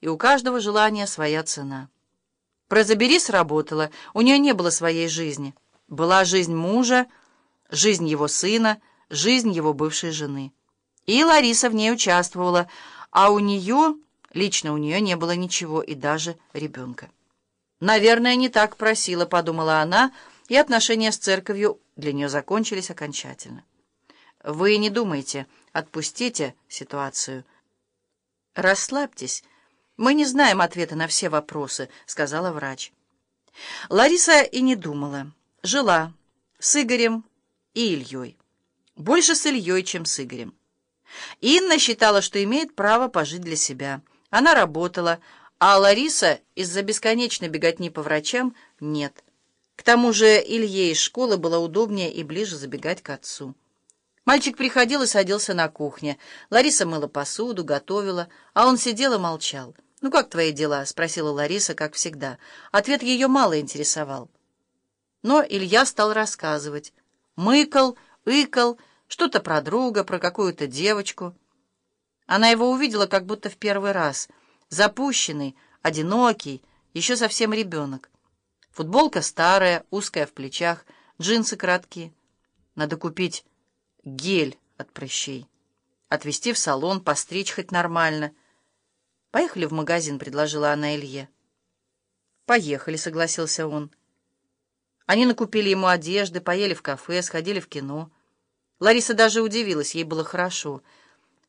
и у каждого желания своя цена. Про «Забери» сработало, у нее не было своей жизни. Была жизнь мужа, жизнь его сына, жизнь его бывшей жены. И Лариса в ней участвовала, а у нее, лично у нее не было ничего и даже ребенка. «Наверное, не так просила», — подумала она, и отношения с церковью для нее закончились окончательно. «Вы не думайте, отпустите ситуацию». «Расслабьтесь. Мы не знаем ответа на все вопросы», — сказала врач. Лариса и не думала. Жила с Игорем и Ильей. Больше с Ильей, чем с Игорем. Инна считала, что имеет право пожить для себя. Она работала, а Лариса из-за бесконечной беготни по врачам нет. К тому же Илье из школы было удобнее и ближе забегать к отцу. Мальчик приходил и садился на кухне. Лариса мыла посуду, готовила, а он сидел и молчал. «Ну как твои дела?» — спросила Лариса, как всегда. Ответ ее мало интересовал. Но Илья стал рассказывать. Мыкал, икал, что-то про друга, про какую-то девочку. Она его увидела как будто в первый раз. Запущенный, одинокий, еще совсем ребенок. Футболка старая, узкая в плечах, джинсы краткие. Надо купить гель от прыщей. Отвезти в салон, постричь хоть нормально. «Поехали в магазин», — предложила она Илье. «Поехали», — согласился он. Они накупили ему одежды, поели в кафе, сходили в кино. Лариса даже удивилась, ей было хорошо.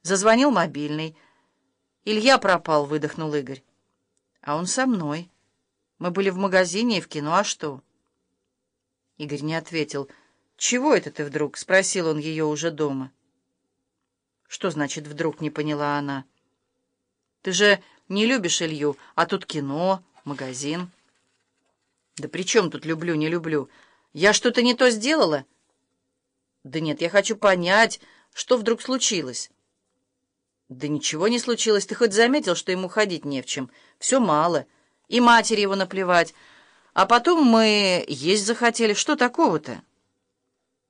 Зазвонил мобильный. «Илья пропал», — выдохнул Игорь. «А он со мной. Мы были в магазине и в кино, а что?» Игорь не ответил. «Чего это ты вдруг?» — спросил он ее уже дома. «Что значит «вдруг»?» — не поняла она. «Ты же не любишь Илью, а тут кино, магазин». «Да при чем тут люблю, не люблю? Я что-то не то сделала?» «Да нет, я хочу понять, что вдруг случилось». «Да ничего не случилось. Ты хоть заметил, что ему ходить не в чем? Все мало. И матери его наплевать. А потом мы есть захотели. Что такого-то?»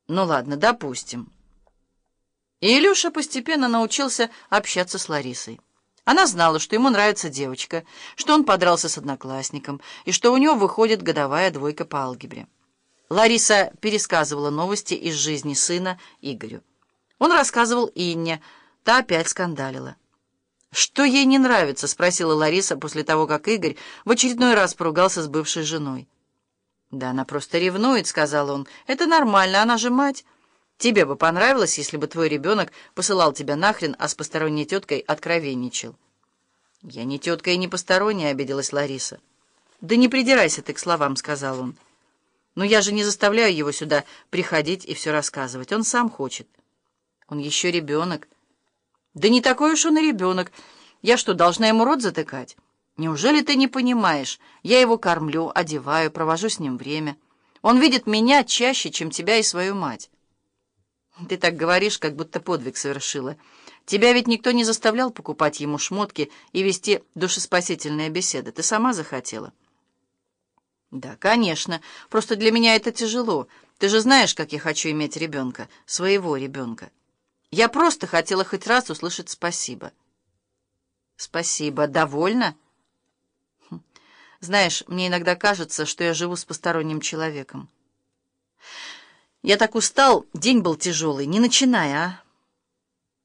Ну ладно, допустим. И Илюша постепенно научился общаться с Ларисой. Она знала, что ему нравится девочка, что он подрался с одноклассником и что у него выходит годовая двойка по алгебре. Лариса пересказывала новости из жизни сына Игорю. Он рассказывал Инне, та опять скандалила. «Что ей не нравится?» — спросила Лариса после того, как Игорь в очередной раз поругался с бывшей женой. «Да она просто ревнует», — сказал он. «Это нормально, она же мать. Тебе бы понравилось, если бы твой ребенок посылал тебя нахрен, а с посторонней теткой откровенничал». «Я не тетка и не посторонняя», — обиделась Лариса. «Да не придирайся ты к словам», — сказал он. «Но я же не заставляю его сюда приходить и все рассказывать. Он сам хочет. Он еще ребенок». «Да не такой уж он и ребенок. Я что, должна ему рот затыкать?» Неужели ты не понимаешь? Я его кормлю, одеваю, провожу с ним время. Он видит меня чаще, чем тебя и свою мать. Ты так говоришь, как будто подвиг совершила. Тебя ведь никто не заставлял покупать ему шмотки и вести душеспасительные беседы. Ты сама захотела. Да, конечно. Просто для меня это тяжело. Ты же знаешь, как я хочу иметь ребенка, своего ребенка. Я просто хотела хоть раз услышать спасибо. Спасибо. Довольно? Знаешь, мне иногда кажется, что я живу с посторонним человеком. Я так устал, день был тяжелый. Не начинай, а?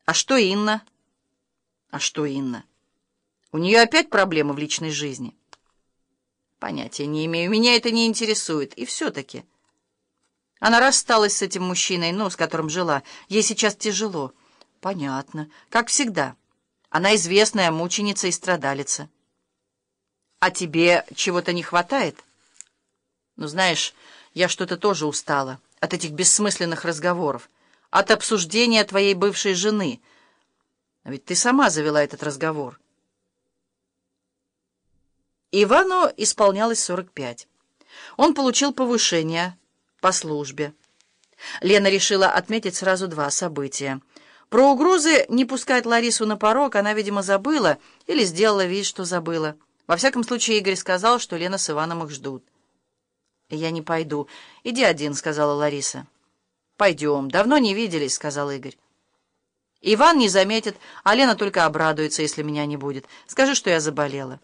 А что Инна? А что Инна? У нее опять проблемы в личной жизни? Понятия не имею, меня это не интересует. И все-таки... Она рассталась с этим мужчиной, ну, с которым жила. Ей сейчас тяжело. Понятно. Как всегда. Она известная мученица и страдалица. «А тебе чего-то не хватает?» «Ну, знаешь, я что-то тоже устала от этих бессмысленных разговоров, от обсуждения твоей бывшей жены. А ведь ты сама завела этот разговор». Ивану исполнялось 45. Он получил повышение по службе. Лена решила отметить сразу два события. Про угрозы не пускать Ларису на порог она, видимо, забыла или сделала вид, что забыла. Во всяком случае, Игорь сказал, что Лена с Иваном их ждут. «Я не пойду. Иди один», — сказала Лариса. «Пойдем. Давно не виделись», — сказал Игорь. Иван не заметит, а Лена только обрадуется, если меня не будет. Скажи, что я заболела».